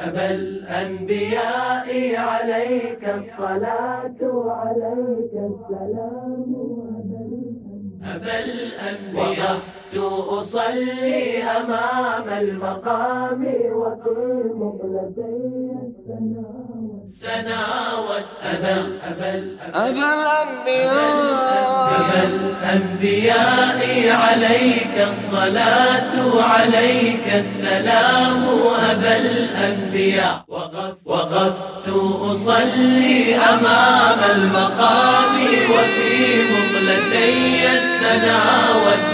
أبا الأنبياء عليك الصلاة وعليك السلام أبا الأنبياء وقفت أصلي أمام المقام وفي مقلتي السنا والسنا أبا أبا الأنبياء. أبا الأنبياء عليك الصلاة وعليك السلام. أبا الأنبياء. وقف وقفت أصلي أمام المقام وفي مقلتي السنا والسنا.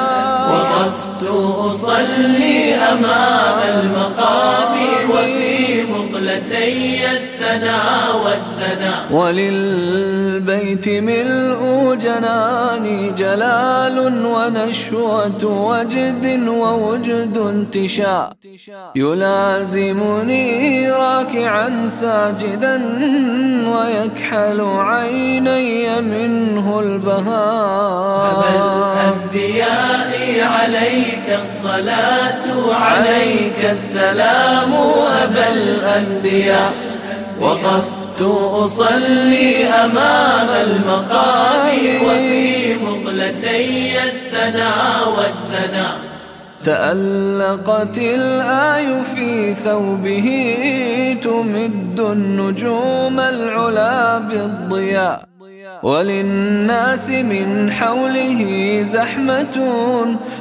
وقفت أصلي أمام المقام وفي مقلتي السنا والسنا. وللبيت ملء جناني جلال ونشوة وجد ووجد انتشاء. يلازمني راكعا ساجدا ويكحل عيني منه البهاء. عليك الصلاة عليك السلام أبا الأنبياء. وقفت أصلي أمام المقام وفي مقلتي السنا والسنا. تألقت الآي في ثوبه تمد النجوم العلا بالضياء. وللناس من حوله زحمة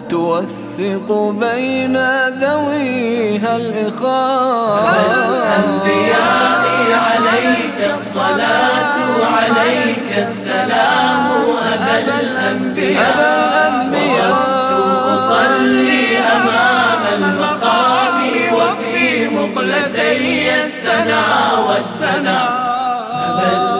توثق بين ذويها الإخاء. الأنبياء عليك الصلاة عليك السلام أبا الأنبياء. وقفت أصلي أمام المقام وفي مقلتي السنا والسنا. أبا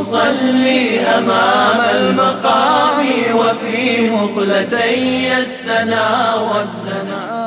أصلي أمام المقام وفي مقلتي السنا والسنا.